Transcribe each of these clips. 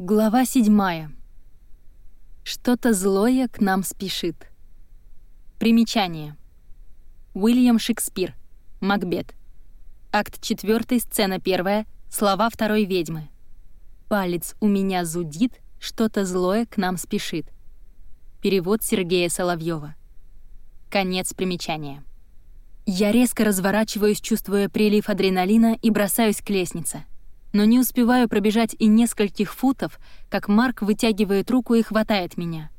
Глава седьмая. Что-то злое к нам спешит. Примечание. Уильям Шекспир. Макбет. Акт 4, сцена 1, слова второй ведьмы. Палец у меня зудит, что-то злое к нам спешит. Перевод Сергея Соловьева. Конец примечания. Я резко разворачиваюсь, чувствуя прилив адреналина, и бросаюсь к лестнице. Но не успеваю пробежать и нескольких футов, как Марк вытягивает руку и хватает меня.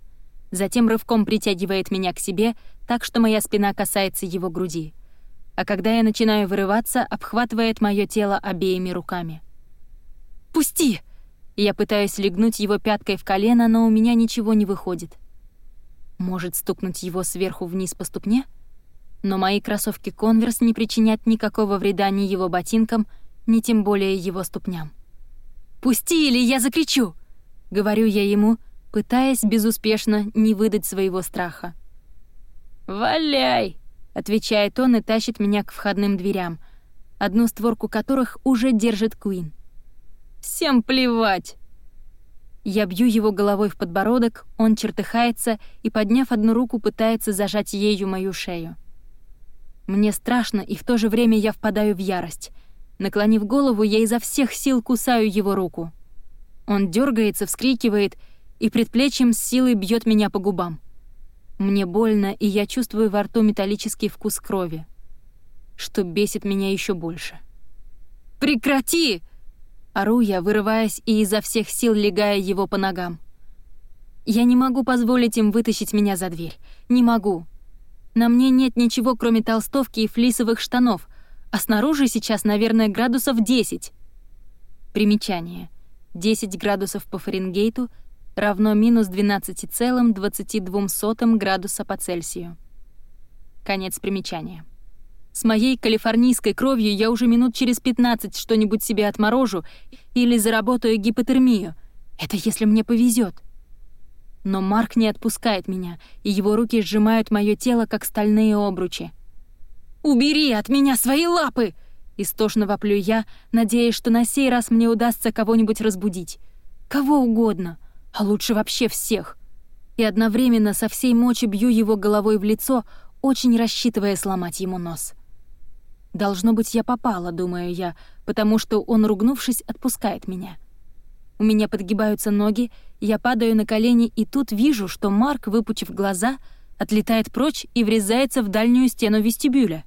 Затем рывком притягивает меня к себе, так что моя спина касается его груди. А когда я начинаю вырываться, обхватывает мое тело обеими руками. «Пусти!» Я пытаюсь легнуть его пяткой в колено, но у меня ничего не выходит. Может, стукнуть его сверху вниз по ступне? — но мои кроссовки «Конверс» не причинят никакого вреда ни его ботинкам, ни тем более его ступням. «Пусти, или я закричу!» — говорю я ему, пытаясь безуспешно не выдать своего страха. «Валяй!» — отвечает он и тащит меня к входным дверям, одну створку которых уже держит Куин. «Всем плевать!» Я бью его головой в подбородок, он чертыхается и, подняв одну руку, пытается зажать ею мою шею. Мне страшно, и в то же время я впадаю в ярость. Наклонив голову, я изо всех сил кусаю его руку. Он дергается, вскрикивает и предплечьем с силой бьет меня по губам. Мне больно, и я чувствую во рту металлический вкус крови, что бесит меня еще больше. «Прекрати!» Ору я, вырываясь и изо всех сил легая его по ногам. Я не могу позволить им вытащить меня за дверь. Не могу. На мне нет ничего, кроме толстовки и флисовых штанов, а снаружи сейчас, наверное, градусов 10. Примечание. 10 градусов по Фаренгейту равно минус 12,22 градуса по Цельсию. Конец примечания. С моей калифорнийской кровью я уже минут через 15 что-нибудь себе отморожу или заработаю гипотермию. Это если мне повезет. Но Марк не отпускает меня, и его руки сжимают мое тело, как стальные обручи. «Убери от меня свои лапы!» Истошно воплю я, надеясь, что на сей раз мне удастся кого-нибудь разбудить. Кого угодно, а лучше вообще всех. И одновременно со всей мочи бью его головой в лицо, очень рассчитывая сломать ему нос. Должно быть, я попала, думаю я, потому что он, ругнувшись, отпускает меня. У меня подгибаются ноги, я падаю на колени и тут вижу, что Марк, выпучив глаза, отлетает прочь и врезается в дальнюю стену вестибюля.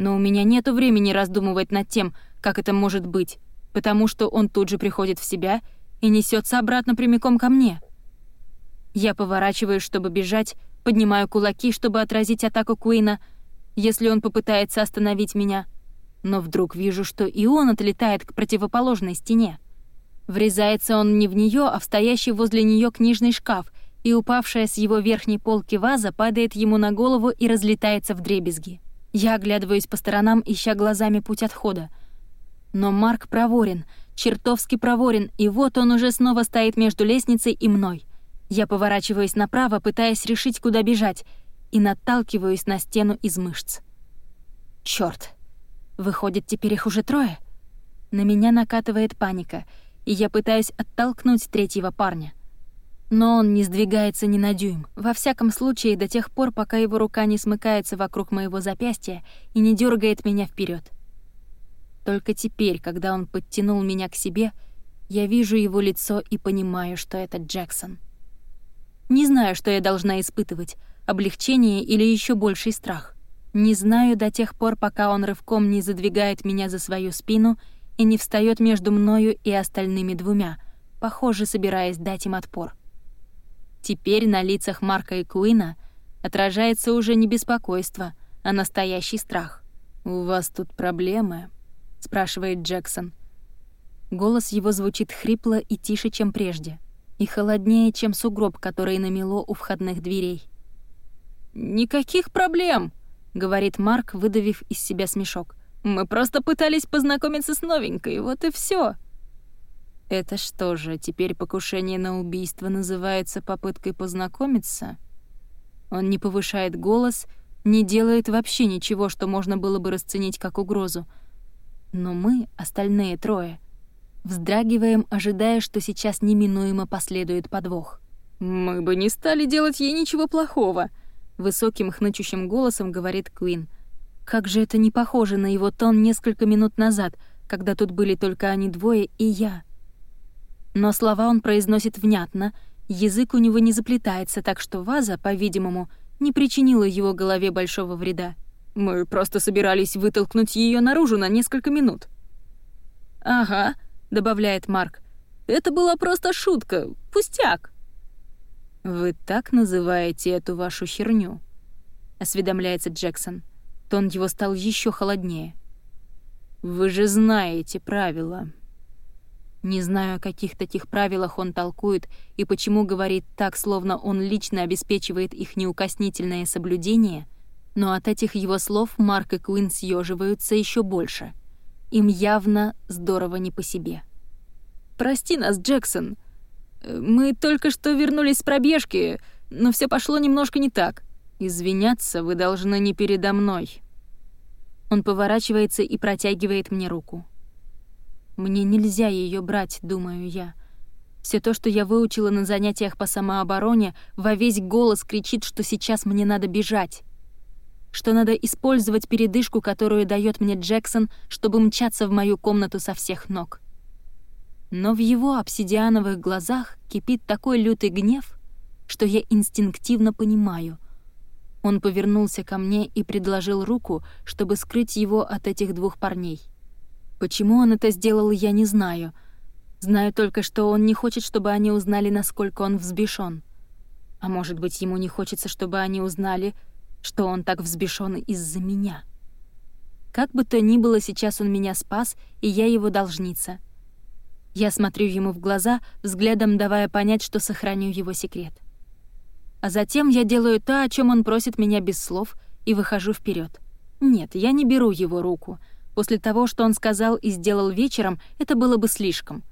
Но у меня нет времени раздумывать над тем, как это может быть, потому что он тут же приходит в себя и несется обратно прямиком ко мне. Я поворачиваюсь, чтобы бежать, поднимаю кулаки, чтобы отразить атаку Куина, если он попытается остановить меня. Но вдруг вижу, что и он отлетает к противоположной стене. Врезается он не в нее, а в стоящий возле нее книжный шкаф, и упавшая с его верхней полки ваза падает ему на голову и разлетается в дребезги. Я оглядываюсь по сторонам, ища глазами путь отхода. Но Марк проворен, чертовски проворен, и вот он уже снова стоит между лестницей и мной. Я поворачиваюсь направо, пытаясь решить, куда бежать, и наталкиваюсь на стену из мышц. Чёрт! Выходит, теперь их уже трое? На меня накатывает паника — и я пытаюсь оттолкнуть третьего парня. Но он не сдвигается ни на дюйм, во всяком случае до тех пор, пока его рука не смыкается вокруг моего запястья и не дергает меня вперед. Только теперь, когда он подтянул меня к себе, я вижу его лицо и понимаю, что это Джексон. Не знаю, что я должна испытывать, облегчение или еще больший страх. Не знаю до тех пор, пока он рывком не задвигает меня за свою спину и не встает между мною и остальными двумя, похоже, собираясь дать им отпор. Теперь на лицах Марка и Куина отражается уже не беспокойство, а настоящий страх. «У вас тут проблемы?» — спрашивает Джексон. Голос его звучит хрипло и тише, чем прежде, и холоднее, чем сугроб, который намело у входных дверей. «Никаких проблем!» — говорит Марк, выдавив из себя смешок. Мы просто пытались познакомиться с новенькой, вот и все. Это что же, теперь покушение на убийство называется попыткой познакомиться? Он не повышает голос, не делает вообще ничего, что можно было бы расценить как угрозу. Но мы, остальные трое, Вздрагиваем, ожидая, что сейчас неминуемо последует подвох. «Мы бы не стали делать ей ничего плохого», — высоким хнычущим голосом говорит Куин. Как же это не похоже на его тон несколько минут назад, когда тут были только они двое и я. Но слова он произносит внятно, язык у него не заплетается, так что ваза, по-видимому, не причинила его голове большого вреда. «Мы просто собирались вытолкнуть ее наружу на несколько минут». «Ага», — добавляет Марк. «Это была просто шутка, пустяк». «Вы так называете эту вашу херню?» — осведомляется Джексон. Тон его стал еще холоднее. «Вы же знаете правила». Не знаю, о каких таких правилах он толкует и почему говорит так, словно он лично обеспечивает их неукоснительное соблюдение, но от этих его слов Марк и Куин съеживаются еще больше. Им явно здорово не по себе. «Прости нас, Джексон. Мы только что вернулись с пробежки, но все пошло немножко не так. Извиняться вы должны не передо мной». Он поворачивается и протягивает мне руку. Мне нельзя ее брать, думаю я. Все то, что я выучила на занятиях по самообороне, во весь голос кричит, что сейчас мне надо бежать. Что надо использовать передышку, которую дает мне Джексон, чтобы мчаться в мою комнату со всех ног. Но в его обсидиановых глазах кипит такой лютый гнев, что я инстинктивно понимаю. Он повернулся ко мне и предложил руку, чтобы скрыть его от этих двух парней. Почему он это сделал, я не знаю. Знаю только, что он не хочет, чтобы они узнали, насколько он взбешен. А может быть, ему не хочется, чтобы они узнали, что он так взбешен из-за меня. Как бы то ни было, сейчас он меня спас, и я его должница. Я смотрю ему в глаза, взглядом давая понять, что сохраню его секрет. А затем я делаю то, о чем он просит меня без слов, и выхожу вперед. Нет, я не беру его руку — После того, что он сказал и сделал вечером, это было бы слишком.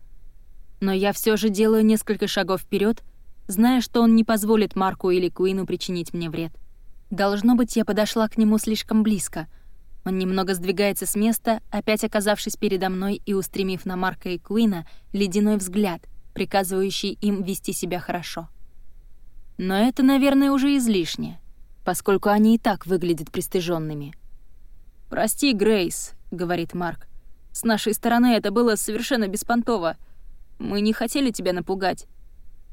Но я все же делаю несколько шагов вперед, зная, что он не позволит Марку или Куину причинить мне вред. Должно быть, я подошла к нему слишком близко. Он немного сдвигается с места, опять оказавшись передо мной и устремив на Марка и Куина ледяной взгляд, приказывающий им вести себя хорошо. Но это, наверное, уже излишне, поскольку они и так выглядят пристыженными. «Прости, Грейс», — говорит Марк. «С нашей стороны это было совершенно беспонтово. Мы не хотели тебя напугать».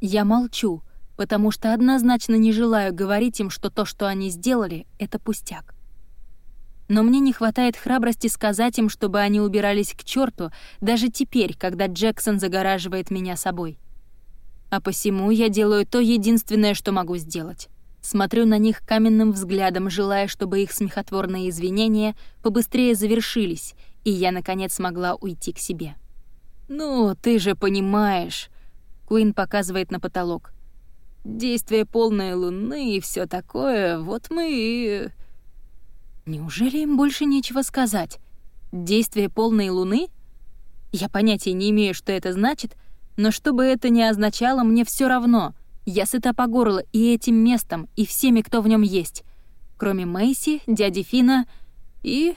Я молчу, потому что однозначно не желаю говорить им, что то, что они сделали, — это пустяк. Но мне не хватает храбрости сказать им, чтобы они убирались к черту, даже теперь, когда Джексон загораживает меня собой. А посему я делаю то единственное, что могу сделать. Смотрю на них каменным взглядом, желая, чтобы их смехотворные извинения побыстрее завершились, и я, наконец, смогла уйти к себе. «Ну, ты же понимаешь», — Куин показывает на потолок. «Действие полной луны и все такое, вот мы и...» Неужели им больше нечего сказать? Действие полной луны? Я понятия не имею, что это значит, но что бы это ни означало, мне все равно — я сыта по горло и этим местом, и всеми, кто в нем есть. Кроме Мэйси, дяди Фина и,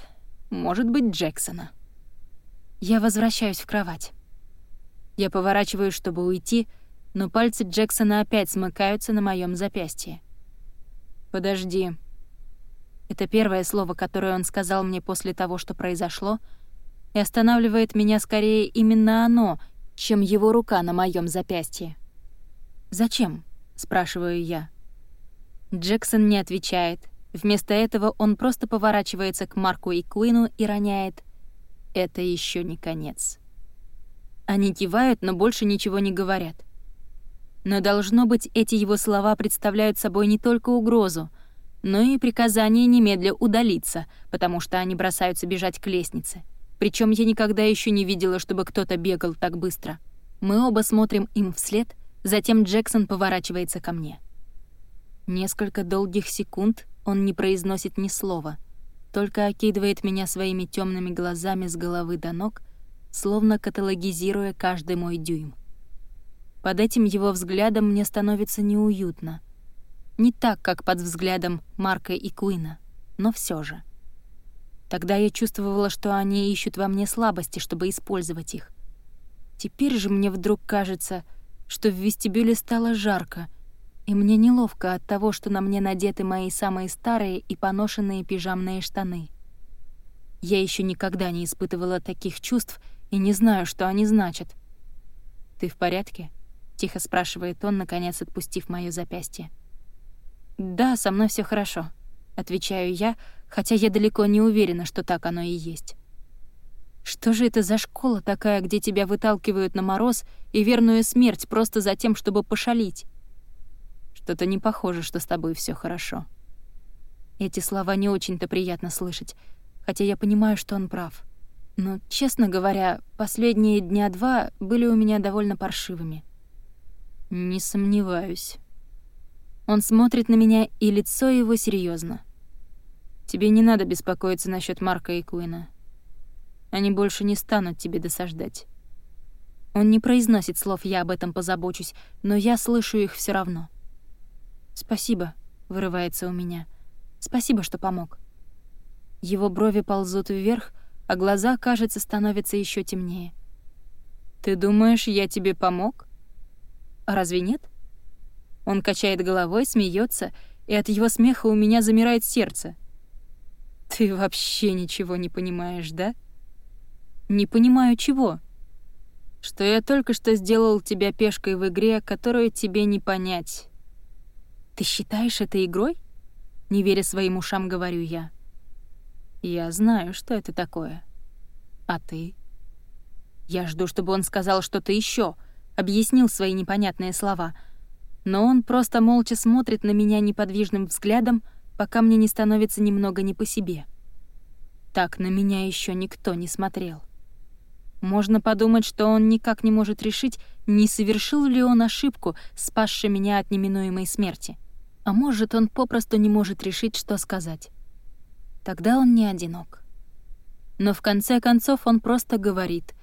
может быть, Джексона. Я возвращаюсь в кровать. Я поворачиваюсь, чтобы уйти, но пальцы Джексона опять смыкаются на моем запястье. «Подожди». Это первое слово, которое он сказал мне после того, что произошло, и останавливает меня скорее именно оно, чем его рука на моем запястье. «Зачем?» — спрашиваю я. Джексон не отвечает. Вместо этого он просто поворачивается к Марку и Куину и роняет «Это еще не конец». Они кивают, но больше ничего не говорят. Но, должно быть, эти его слова представляют собой не только угрозу, но и приказание немедля удалиться, потому что они бросаются бежать к лестнице. Причем я никогда еще не видела, чтобы кто-то бегал так быстро. Мы оба смотрим им вслед — Затем Джексон поворачивается ко мне. Несколько долгих секунд он не произносит ни слова, только окидывает меня своими темными глазами с головы до ног, словно каталогизируя каждый мой дюйм. Под этим его взглядом мне становится неуютно. Не так, как под взглядом Марка и Куина, но все же. Тогда я чувствовала, что они ищут во мне слабости, чтобы использовать их. Теперь же мне вдруг кажется, что в вестибюле стало жарко, и мне неловко от того, что на мне надеты мои самые старые и поношенные пижамные штаны. Я еще никогда не испытывала таких чувств и не знаю, что они значат. «Ты в порядке?» — тихо спрашивает он, наконец отпустив моё запястье. «Да, со мной все хорошо», — отвечаю я, хотя я далеко не уверена, что так оно и есть. Что же это за школа такая, где тебя выталкивают на мороз и верную смерть просто за тем, чтобы пошалить? Что-то не похоже, что с тобой все хорошо. Эти слова не очень-то приятно слышать, хотя я понимаю, что он прав. Но, честно говоря, последние дня два были у меня довольно паршивыми. Не сомневаюсь. Он смотрит на меня, и лицо его серьезно. Тебе не надо беспокоиться насчет Марка и Куина. Они больше не станут тебе досаждать. Он не произносит слов «я об этом позабочусь», но я слышу их все равно. «Спасибо», — вырывается у меня. «Спасибо, что помог». Его брови ползут вверх, а глаза, кажется, становятся еще темнее. «Ты думаешь, я тебе помог?» «А разве нет?» Он качает головой, смеется, и от его смеха у меня замирает сердце. «Ты вообще ничего не понимаешь, да?» «Не понимаю, чего?» «Что я только что сделал тебя пешкой в игре, которую тебе не понять». «Ты считаешь это игрой?» Не веря своим ушам, говорю я. «Я знаю, что это такое. А ты?» Я жду, чтобы он сказал что-то еще, объяснил свои непонятные слова. Но он просто молча смотрит на меня неподвижным взглядом, пока мне не становится немного не по себе. Так на меня еще никто не смотрел. Можно подумать, что он никак не может решить, не совершил ли он ошибку, спасши меня от неминуемой смерти. А может, он попросту не может решить, что сказать. Тогда он не одинок. Но в конце концов он просто говорит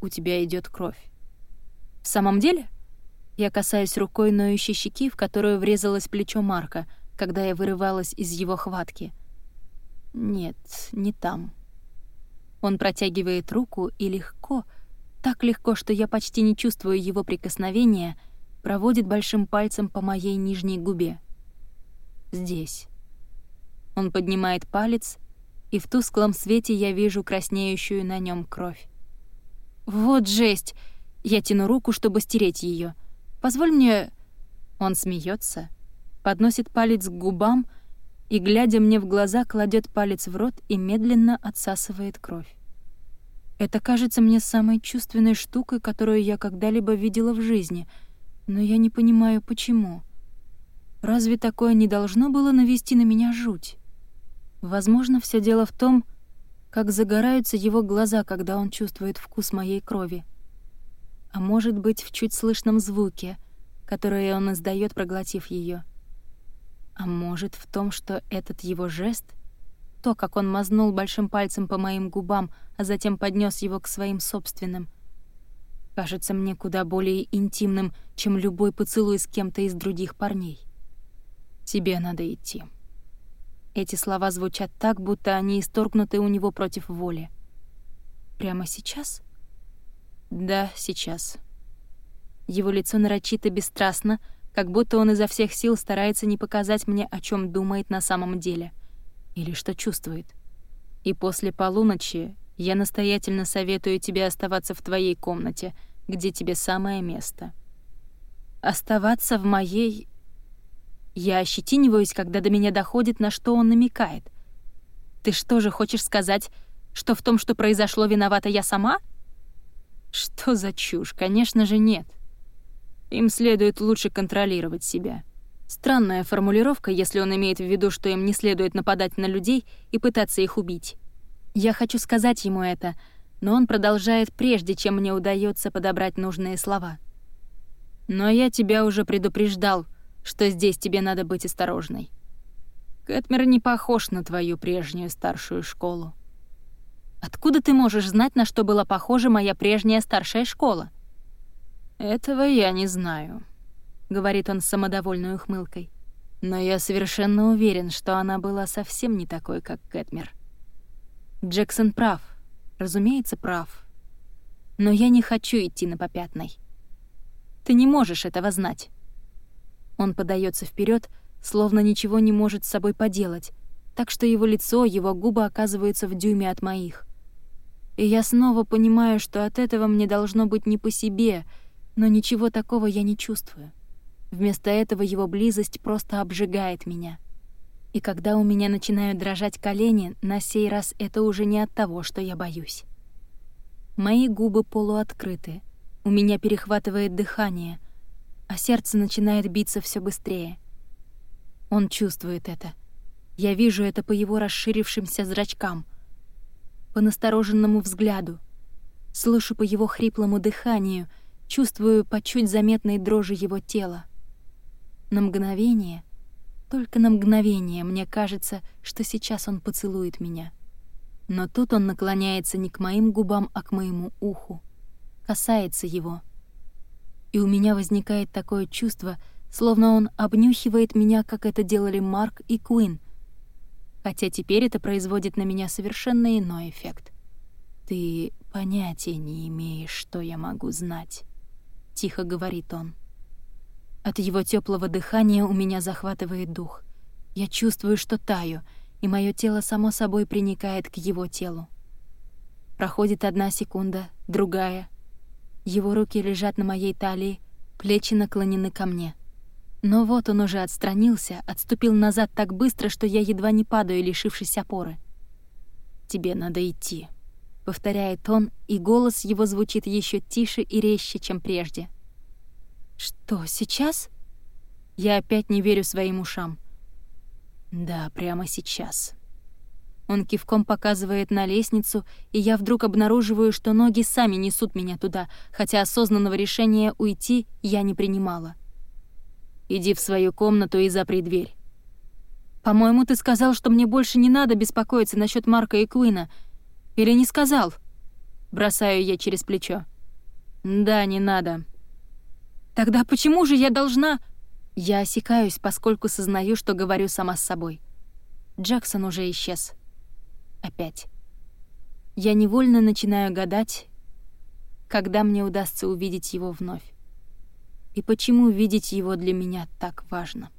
«У тебя идет кровь». «В самом деле?» Я касаюсь рукой ноющей щеки, в которую врезалось плечо Марка, когда я вырывалась из его хватки. «Нет, не там». Он протягивает руку и легко, так легко, что я почти не чувствую его прикосновения, проводит большим пальцем по моей нижней губе. Здесь. Он поднимает палец, и в тусклом свете я вижу краснеющую на нем кровь. «Вот жесть!» Я тяну руку, чтобы стереть ее. «Позволь мне...» Он смеется, подносит палец к губам — и, глядя мне в глаза, кладет палец в рот и медленно отсасывает кровь. Это кажется мне самой чувственной штукой, которую я когда-либо видела в жизни, но я не понимаю, почему. Разве такое не должно было навести на меня жуть? Возможно, все дело в том, как загораются его глаза, когда он чувствует вкус моей крови. А может быть, в чуть слышном звуке, который он издает, проглотив ее. А может, в том, что этот его жест, то, как он мазнул большим пальцем по моим губам, а затем поднес его к своим собственным, кажется мне куда более интимным, чем любой поцелуй с кем-то из других парней. «Тебе надо идти». Эти слова звучат так, будто они исторгнуты у него против воли. «Прямо сейчас?» «Да, сейчас». Его лицо нарочито бесстрастно, как будто он изо всех сил старается не показать мне, о чем думает на самом деле или что чувствует. И после полуночи я настоятельно советую тебе оставаться в твоей комнате, где тебе самое место. Оставаться в моей... Я ощетиниваюсь, когда до меня доходит, на что он намекает. Ты что же хочешь сказать, что в том, что произошло, виновата я сама? Что за чушь? Конечно же, нет. Им следует лучше контролировать себя. Странная формулировка, если он имеет в виду, что им не следует нападать на людей и пытаться их убить. Я хочу сказать ему это, но он продолжает прежде, чем мне удается подобрать нужные слова. Но я тебя уже предупреждал, что здесь тебе надо быть осторожной. Кэтмер не похож на твою прежнюю старшую школу. Откуда ты можешь знать, на что была похожа моя прежняя старшая школа? «Этого я не знаю», — говорит он с самодовольной ухмылкой. «Но я совершенно уверен, что она была совсем не такой, как Кэтмер». Джексон прав. Разумеется, прав. Но я не хочу идти на попятной. Ты не можешь этого знать. Он подается вперед, словно ничего не может с собой поделать, так что его лицо, его губы оказываются в дюйме от моих. И я снова понимаю, что от этого мне должно быть не по себе, но ничего такого я не чувствую. Вместо этого его близость просто обжигает меня. И когда у меня начинают дрожать колени, на сей раз это уже не от того, что я боюсь. Мои губы полуоткрыты, у меня перехватывает дыхание, а сердце начинает биться все быстрее. Он чувствует это. Я вижу это по его расширившимся зрачкам, по настороженному взгляду, слышу по его хриплому дыханию, чувствую по чуть заметной дрожи его тела. На мгновение, только на мгновение мне кажется, что сейчас он поцелует меня. Но тут он наклоняется не к моим губам, а к моему уху, касается его. И у меня возникает такое чувство, словно он обнюхивает меня, как это делали Марк и Куин. Хотя теперь это производит на меня совершенно иной эффект. «Ты понятия не имеешь, что я могу знать», — тихо говорит он. От его теплого дыхания у меня захватывает дух. Я чувствую, что таю, и мое тело само собой приникает к его телу. Проходит одна секунда, другая. Его руки лежат на моей талии, плечи наклонены ко мне. Но вот он уже отстранился, отступил назад так быстро, что я едва не падаю, лишившись опоры. «Тебе надо идти», — повторяет он, и голос его звучит еще тише и резче, чем прежде. «Что, сейчас?» Я опять не верю своим ушам. «Да, прямо сейчас». Он кивком показывает на лестницу, и я вдруг обнаруживаю, что ноги сами несут меня туда, хотя осознанного решения уйти я не принимала. «Иди в свою комнату и запри дверь». «По-моему, ты сказал, что мне больше не надо беспокоиться насчет Марка и Куина. Или не сказал?» Бросаю я через плечо. «Да, не надо. Тогда почему же я должна...» Я осекаюсь, поскольку сознаю, что говорю сама с собой. Джексон уже исчез. Опять. Я невольно начинаю гадать, когда мне удастся увидеть его вновь. И почему видеть его для меня так важно.